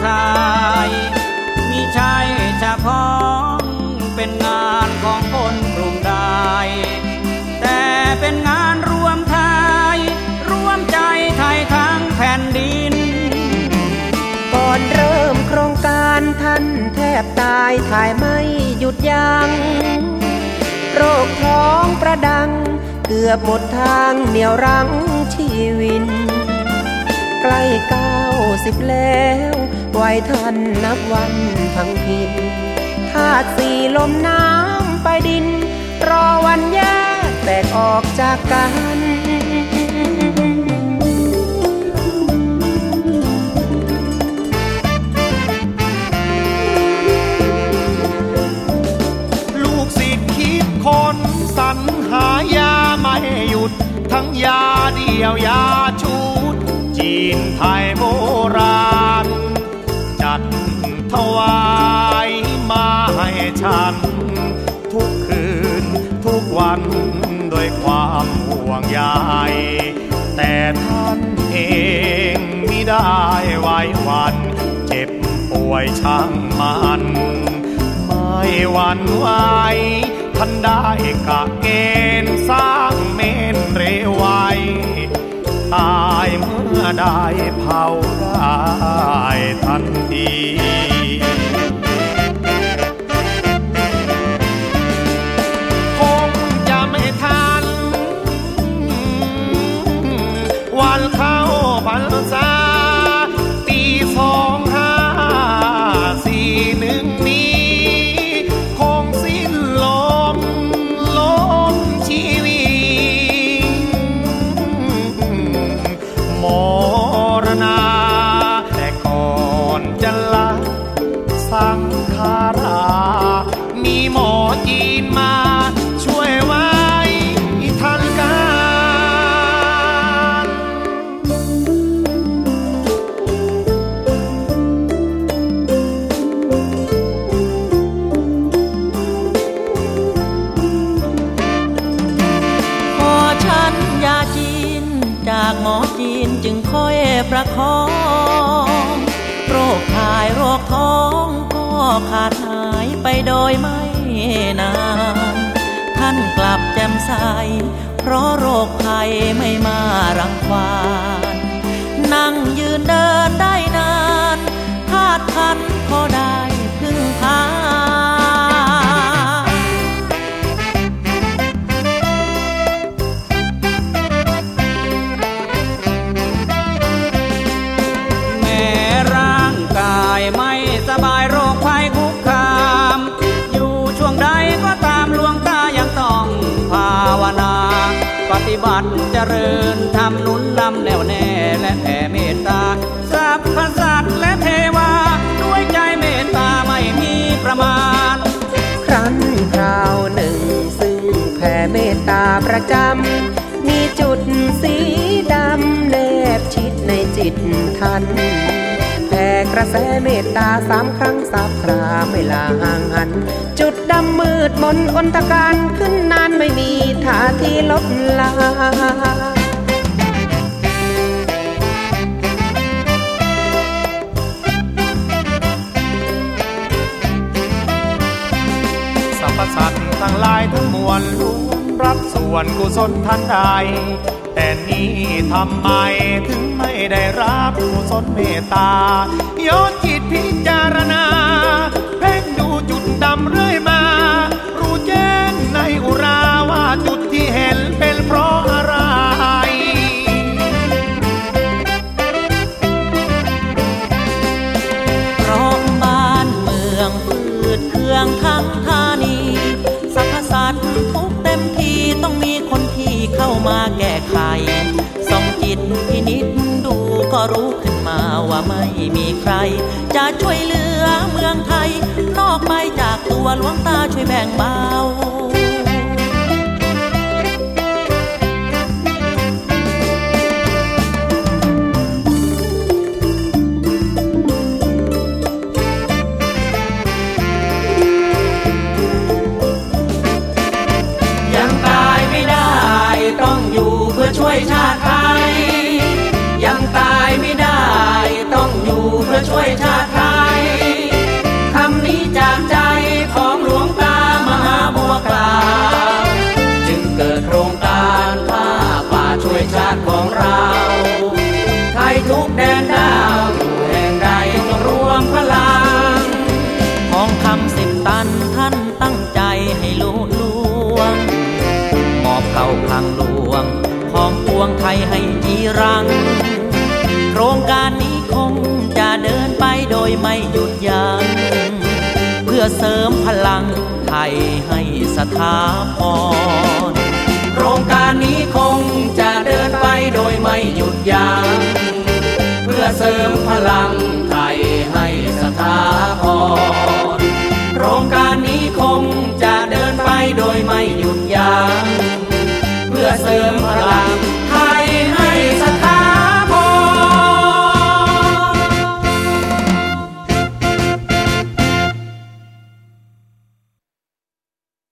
วงไทยมีใช่เฉพาะเป็นงานของคนกลุ่มใดแต่เป็นงานรวมไทยรวมใจไทยทั้งแผ่นดิน ก่อนเริ่มโครงการท่านแทบตายถ่ายไม่หยุดยัง้งโรคท้องประดัง เกือบหมดทางเหนียวรั้งชีวิน ใกล้กา สิบแล้วไว้ท่านนับวันทั้งพินธาตุสี่ลมน้ำไปดิน รอวันแยกแตกออกจากกันลูกศิษย์คิดคนสรรหายาไม่หยุด ทั้งยาเดียวยาชุด จีนไทยโบราณ จัดถวายมาให้ฉัน ทุกคืนทุกวันด้วยความห่วงใยแต่ท่านเองมิได้ไว้วัน เจ็บป่วยช่างมันไม่หวันไหวท่านได้กะเกณฑ์สร้างเมนเรไว ตายเมื่อได้เผาได้ทันทีคงจะไม่ทัน วันเข้าพรรษา ประคอง โรคถ่ายโรคท้องก็ขาดหายไปโดยไม่นาน ท่านกลับแจ่มใส เพราะโรคภัยไม่มารังควาน นั่งยืนเดินได้ เจริญทำนุนลำแน่วแน่และแผ่เมตตาสรรพสัตว์และเทวา ด้วยใจเมตตาไม่มีประมาณ ครั้นคราวหนึ่งซึ่งแผ่เมตตาประจำ มีจุดสีดำแนบชิดในจิตท่าน กระแสเมตตาสามครั้งสาบคราไม่ลาห่างหัน จุดดำมืดมนอนตการขึ้นนานไม่มีท่าที่ลดลาสรรพสัตว์ทั้งหลายทั้งมวลล้วน รับส่วนกุศลท่านใดแต่นี่ทำไมถึงไม่ได้รับกุศลเมตตาย มาแก้ไขส่องจิตพินิดดูก็รู้ขึ้นมาว่าไม่มีใคร จะช่วยเหลือเมืองไทย นอกไปจากตัวหลวงตาช่วยแบ่งเบา ยไม่หยุดยัง้งเพื่อเสริมพลังไทยให้สถาพรโครงการนี้คงจะเดินไปโดยไม่หยุดยัง้งเพื่อเสริมพลังไทยให้สถาพรโครงการนี้คงจะเดินไปโดยไม่หยุดยัง้งเพื่อเสริมพลังไทย